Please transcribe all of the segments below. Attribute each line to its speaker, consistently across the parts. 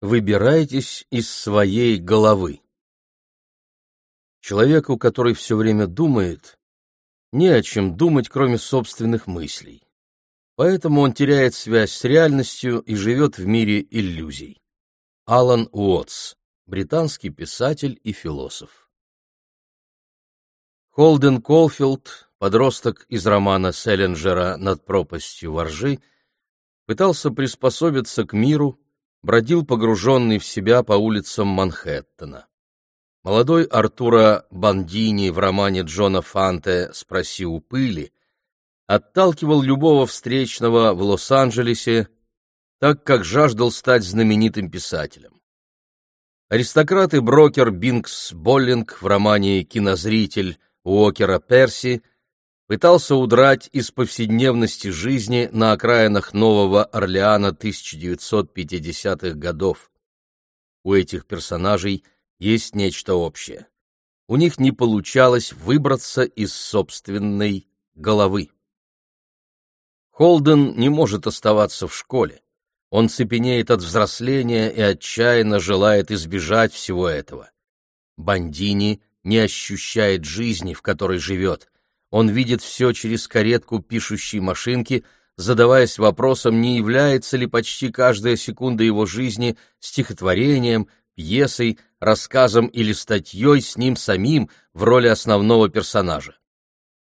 Speaker 1: Выбирайтесь из своей головы. Человеку, который все время думает, не о чем думать, кроме собственных мыслей. Поэтому он теряет связь с реальностью и живет в мире иллюзий. Алан Уотс, британский писатель и философ. Холден Колфилд, подросток из романа Селлинджера «Над пропастью воржи», пытался приспособиться к миру, бродил погруженный в себя по улицам Манхэттена. Молодой Артура Бандини в романе Джона Фанте «Спроси у пыли» отталкивал любого встречного в Лос-Анджелесе, так как жаждал стать знаменитым писателем. Аристократ и брокер Бинкс Боллинг в романе «Кинозритель» Уокера Перси пытался удрать из повседневности жизни на окраинах Нового Орлеана 1950-х годов. У этих персонажей есть нечто общее. У них не получалось выбраться из собственной головы. Холден не может оставаться в школе. Он цепенеет от взросления и отчаянно желает избежать всего этого. Бандини не ощущает жизни, в которой живет. Он видит все через каретку пишущей машинки, задаваясь вопросом, не является ли почти каждая секунда его жизни стихотворением, пьесой, рассказом или статьей с ним самим в роли основного персонажа.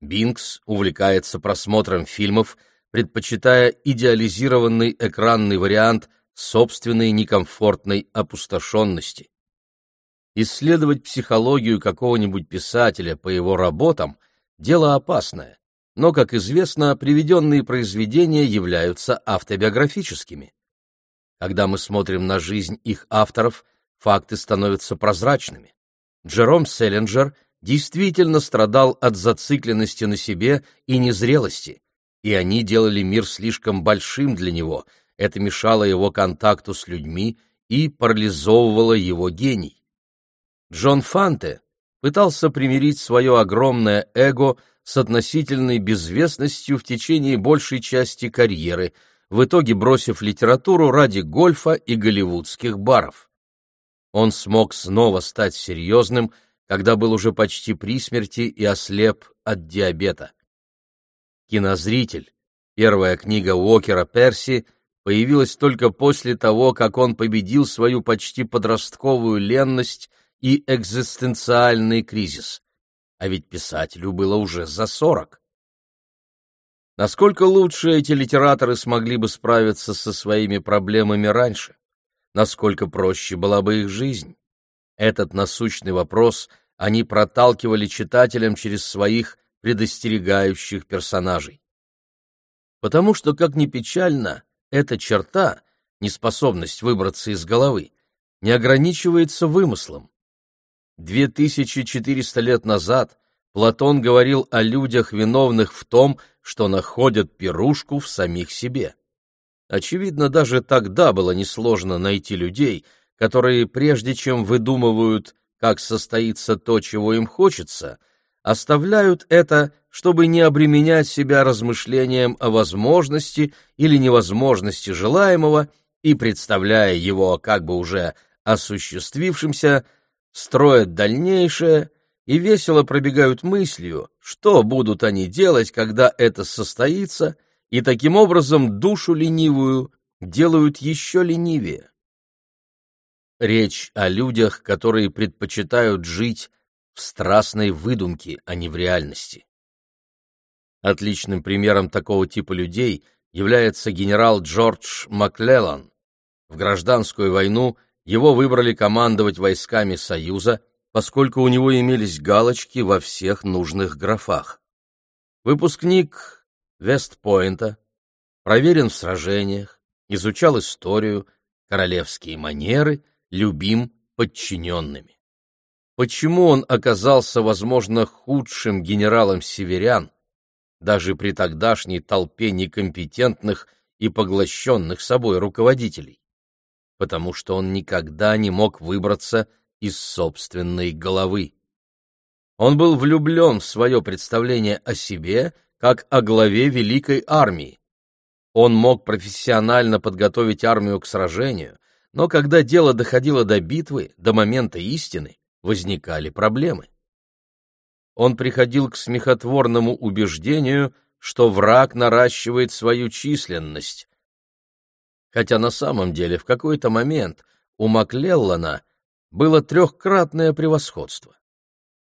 Speaker 1: Бинкс увлекается просмотром фильмов, предпочитая идеализированный экранный вариант собственной некомфортной опустошенности. Исследовать психологию какого-нибудь писателя по его работам Дело опасное, но, как известно, приведенные произведения являются автобиографическими. Когда мы смотрим на жизнь их авторов, факты становятся прозрачными. Джером Селлинджер действительно страдал от зацикленности на себе и незрелости, и они делали мир слишком большим для него, это мешало его контакту с людьми и парализовывало его гений. Джон Фанте пытался примирить свое огромное эго с относительной безвестностью в течение большей части карьеры, в итоге бросив литературу ради гольфа и голливудских баров. Он смог снова стать серьезным, когда был уже почти при смерти и ослеп от диабета. «Кинозритель», первая книга Уокера Перси, появилась только после того, как он победил свою почти подростковую ленность и экзистенциальный кризис. А ведь писателю было уже за сорок. Насколько лучше эти литераторы смогли бы справиться со своими проблемами раньше? Насколько проще была бы их жизнь? Этот насущный вопрос они проталкивали читателям через своих предостерегающих персонажей. Потому что, как ни печально, эта черта, неспособность выбраться из головы, не ограничивается вымыслом. 2400 лет назад Платон говорил о людях, виновных в том, что находят пирушку в самих себе. Очевидно, даже тогда было несложно найти людей, которые, прежде чем выдумывают, как состоится то, чего им хочется, оставляют это, чтобы не обременять себя размышлением о возможности или невозможности желаемого и, представляя его как бы уже осуществившимся, строят дальнейшее и весело пробегают мыслью, что будут они делать, когда это состоится, и таким образом душу ленивую делают еще ленивее. Речь о людях, которые предпочитают жить в страстной выдумке, а не в реальности. Отличным примером такого типа людей является генерал Джордж Маклеллан. В гражданскую войну его выбрали командовать войсками Союза, поскольку у него имелись галочки во всех нужных графах. Выпускник Вестпойнта, проверен в сражениях, изучал историю, королевские манеры, любим подчиненными. Почему он оказался, возможно, худшим генералом северян, даже при тогдашней толпе некомпетентных и поглощенных собой руководителей? Потому что он никогда не мог выбраться из собственной головы. Он был влюблен в свое представление о себе как о главе великой армии. Он мог профессионально подготовить армию к сражению, Но когда дело доходило до битвы, до момента истины, возникали проблемы. Он приходил к смехотворному убеждению, что враг наращивает свою численность. Хотя на самом деле в какой-то момент у Маклеллана было трехкратное превосходство.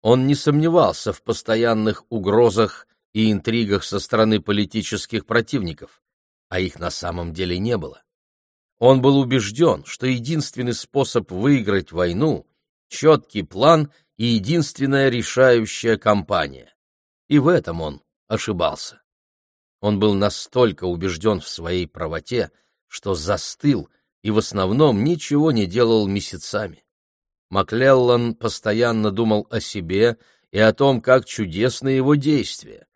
Speaker 1: Он не сомневался в постоянных угрозах и интригах со стороны политических противников, а их на самом деле не было. Он был убежден, что единственный способ выиграть войну — четкий план и единственная решающая кампания. И в этом он ошибался. Он был настолько убежден в своей правоте, что застыл и в основном ничего не делал месяцами. Маклеллан постоянно думал о себе и о том, как чудесны его действия.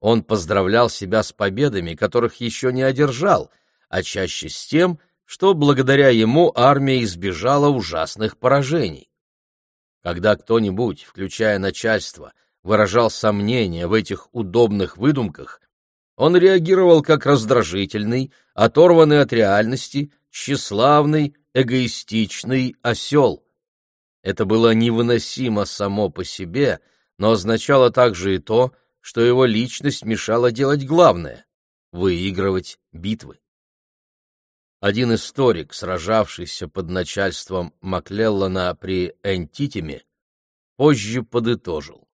Speaker 1: Он поздравлял себя с победами, которых еще не одержал, а чаще с тем, что благодаря ему армия избежала ужасных поражений. Когда кто-нибудь, включая начальство, выражал сомнения в этих удобных выдумках, он реагировал как раздражительный, оторванный от реальности, тщеславный, эгоистичный осел. Это было невыносимо само по себе, но означало также и то, что его личность мешала делать главное — выигрывать битвы. Один историк, сражавшийся под начальством Маклеллана при Энтитиме, позже подытожил.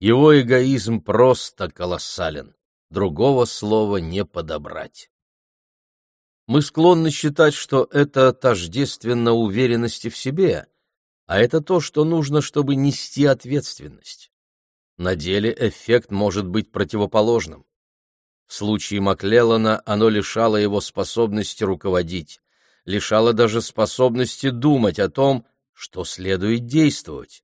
Speaker 1: Его эгоизм просто колоссален, другого слова не подобрать. Мы склонны считать, что это тождественно уверенности в себе, а это то, что нужно, чтобы нести ответственность. На деле эффект может быть противоположным. В случае Маклеллана оно лишало его способности руководить, лишало даже способности думать о том, что следует действовать.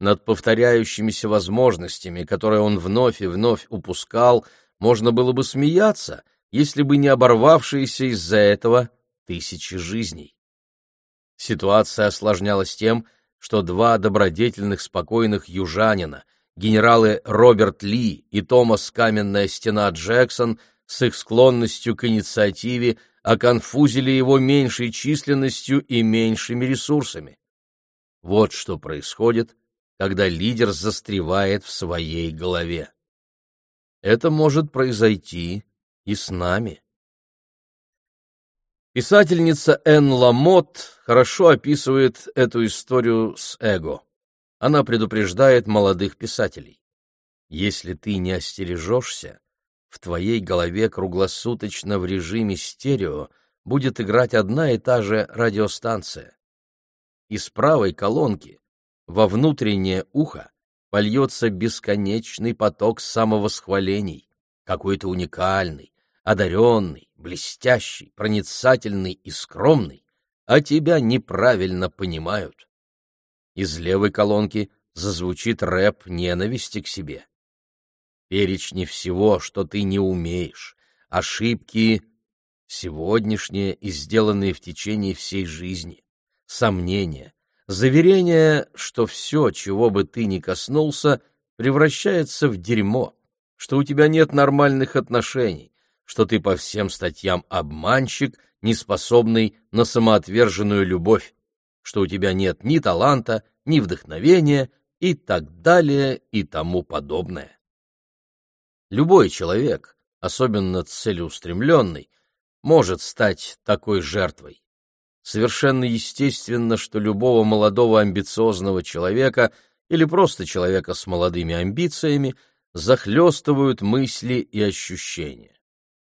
Speaker 1: Над повторяющимися возможностями, которые он вновь и вновь упускал, можно было бы смеяться, если бы не оборвавшиеся из-за этого тысячи жизней. Ситуация осложнялась тем, что два добродетельных спокойных южанина — генералы Роберт Ли и Томас Каменная стена Джексон с их склонностью к инициативе оконфузили его меньшей численностью и меньшими ресурсами. Вот что происходит, когда лидер застревает в своей голове. Это может произойти и с нами. Писательница Энн Ламот хорошо описывает эту историю с эго она предупреждает молодых писателей. Если ты не остережешься, в твоей голове круглосуточно в режиме стерео будет играть одна и та же радиостанция. Из правой колонки во внутреннее ухо польется бесконечный поток самовосхвалений, какой-то уникальный, одаренный, блестящий, проницательный и скромный, а тебя неправильно понимают из левой колонки зазвучит рэп ненависти к себе. Перечни всего, что ты не умеешь, ошибки сегодняшние и сделанные в течение всей жизни, сомнения, заверения, что все, чего бы ты ни коснулся, превращается в дерьмо, что у тебя нет нормальных отношений, что ты по всем статьям обманщик, не способный на самоотверженную любовь что у тебя нет ни таланта, ни вдохновения и так далее и тому подобное. Любой человек, особенно целеустремленный, может стать такой жертвой. Совершенно естественно, что любого молодого амбициозного человека или просто человека с молодыми амбициями захлестывают мысли и ощущения.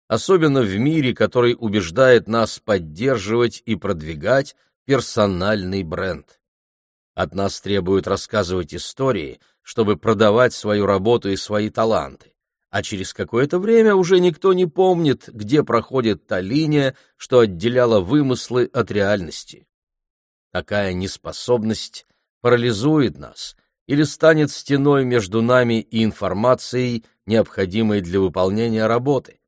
Speaker 1: Особенно в мире, который убеждает нас поддерживать и продвигать персональный бренд. От нас требуют рассказывать истории, чтобы продавать свою работу и свои таланты. А через какое-то время уже никто не помнит, где проходит та линия, что отделяла вымыслы от реальности. Такая неспособность парализует нас или станет стеной между нами и информацией, необходимой для выполнения работы.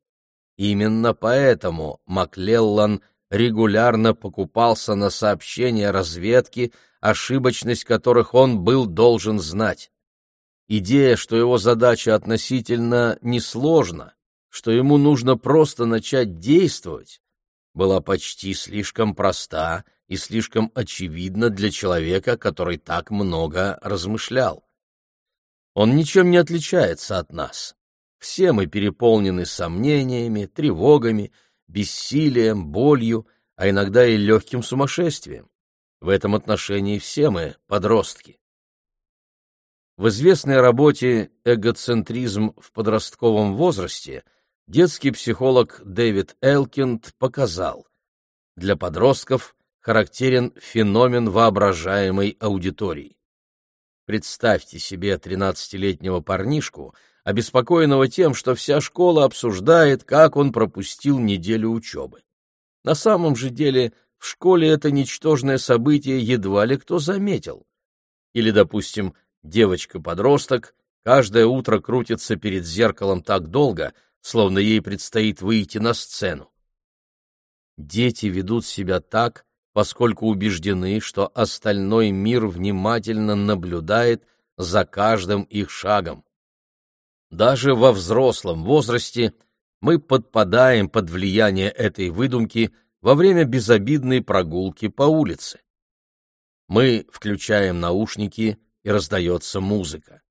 Speaker 1: Именно поэтому Маклеллан – регулярно покупался на сообщения разведки, ошибочность которых он был должен знать. Идея, что его задача относительно несложна, что ему нужно просто начать действовать, была почти слишком проста и слишком очевидна для человека, который так много размышлял. Он ничем не отличается от нас. Все мы переполнены сомнениями, тревогами, бессилием, болью, а иногда и легким сумасшествием. В этом отношении все мы подростки. В известной работе «Эгоцентризм в подростковом возрасте» детский психолог Дэвид Элкинд показал, для подростков характерен феномен воображаемой аудитории. Представьте себе 13-летнего парнишку, обеспокоенного тем, что вся школа обсуждает, как он пропустил неделю учебы. На самом же деле в школе это ничтожное событие едва ли кто заметил. Или, допустим, девочка-подросток каждое утро крутится перед зеркалом так долго, словно ей предстоит выйти на сцену. Дети ведут себя так, поскольку убеждены, что остальной мир внимательно наблюдает за каждым их шагом. Даже во взрослом возрасте мы подпадаем под влияние этой выдумки во время безобидной прогулки по улице. Мы включаем наушники, и раздается музыка.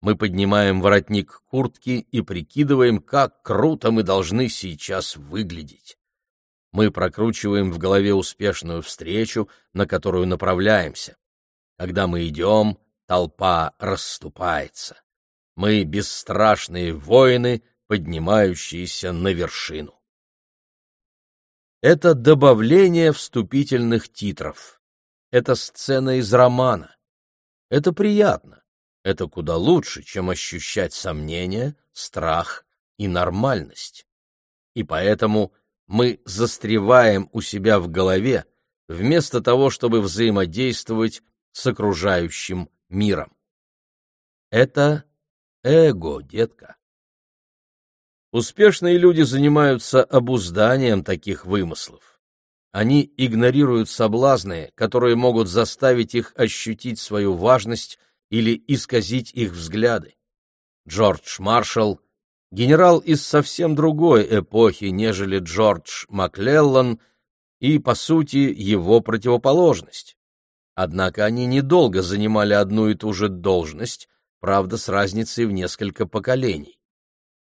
Speaker 1: Мы поднимаем воротник куртки и прикидываем, как круто мы должны сейчас выглядеть. Мы прокручиваем в голове успешную встречу, на которую направляемся. Когда мы идем, толпа расступается. Мы бесстрашные воины, поднимающиеся на вершину. Это добавление вступительных титров. Это сцена из романа. Это приятно. Это куда лучше, чем ощущать сомнения, страх и нормальность. И поэтому мы застреваем у себя в голове, вместо того, чтобы взаимодействовать с окружающим миром. Это эго, детка. Успешные люди занимаются обузданием таких вымыслов. Они игнорируют соблазны, которые могут заставить их ощутить свою важность или исказить их взгляды. Джордж Маршалл генерал из совсем другой эпохи, нежели Джордж Маклеллан, и, по сути, его противоположность. Однако они недолго занимали одну и ту же должность, правда, с разницей в несколько поколений.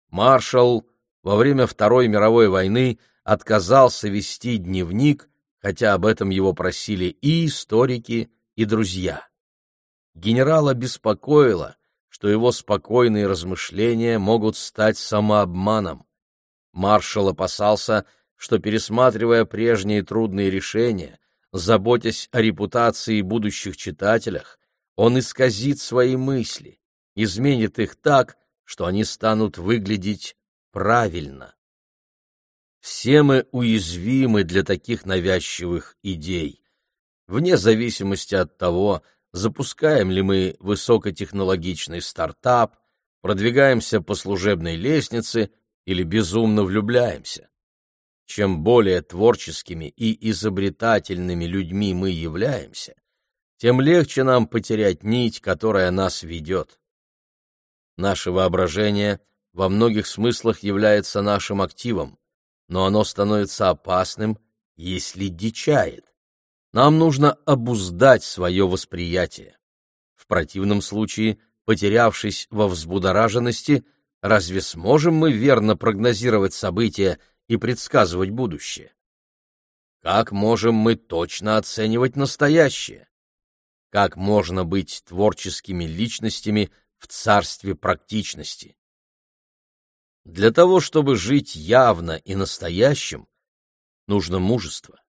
Speaker 1: Маршалл во время Второй мировой войны отказался вести дневник, хотя об этом его просили и историки, и друзья. Генерала беспокоило, что его спокойные размышления могут стать самообманом. Маршал опасался, что, пересматривая прежние трудные решения, заботясь о репутации будущих читателях, он исказит свои мысли, изменит их так, что они станут выглядеть правильно. Все мы уязвимы для таких навязчивых идей, вне зависимости от того, запускаем ли мы высокотехнологичный стартап, продвигаемся по служебной лестнице или безумно влюбляемся. Чем более творческими и изобретательными людьми мы являемся, тем легче нам потерять нить, которая нас ведет. Наше воображение во многих смыслах является нашим активом, но оно становится опасным, если дичает. Нам нужно обуздать свое восприятие. В противном случае, потерявшись во взбудораженности, разве сможем мы верно прогнозировать события и предсказывать будущее? Как можем мы точно оценивать настоящее? Как можно быть творческими личностями в царстве практичности? Для того, чтобы жить явно и настоящим, нужно мужество.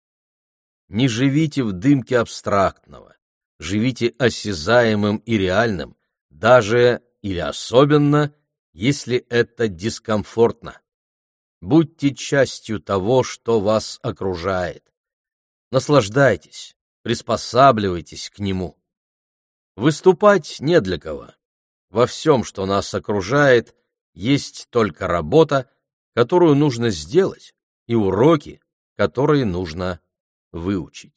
Speaker 1: Не живите в дымке абстрактного, живите осязаемым и реальным, даже или особенно, если это дискомфортно. Будьте частью того, что вас окружает. Наслаждайтесь, приспосабливайтесь к нему. Выступать не для кого. Во всем, что нас окружает, есть только работа, которую нужно сделать, и уроки, которые нужно выучить.